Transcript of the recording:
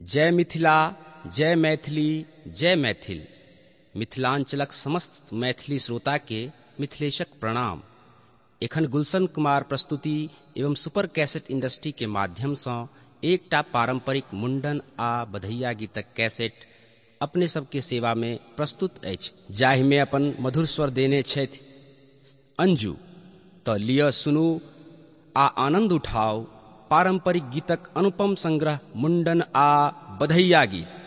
जय मिथिला, जय मैथिली, जय मैथिल। मिथिलांचलक समस्त मैथिली श्रोता के मिथिलेशक प्रणाम। एखन गुलशन कुमार प्रस्तुति एवं सुपर कैसेट इंडस्ट्री के माध्यम सँ एकटा पारंपरिक मुंडन आ बधैया गीतक कैसेट अपने सबके सेवा में प्रस्तुत अछि। जाहि में अपन मधुर स्वर देने छथि, अंजू, तऽ लिअ सुनू आ आनंद उठाउ पारंपरिक गीतक अनुपम संग्रह मुंडन आ बधैया गीत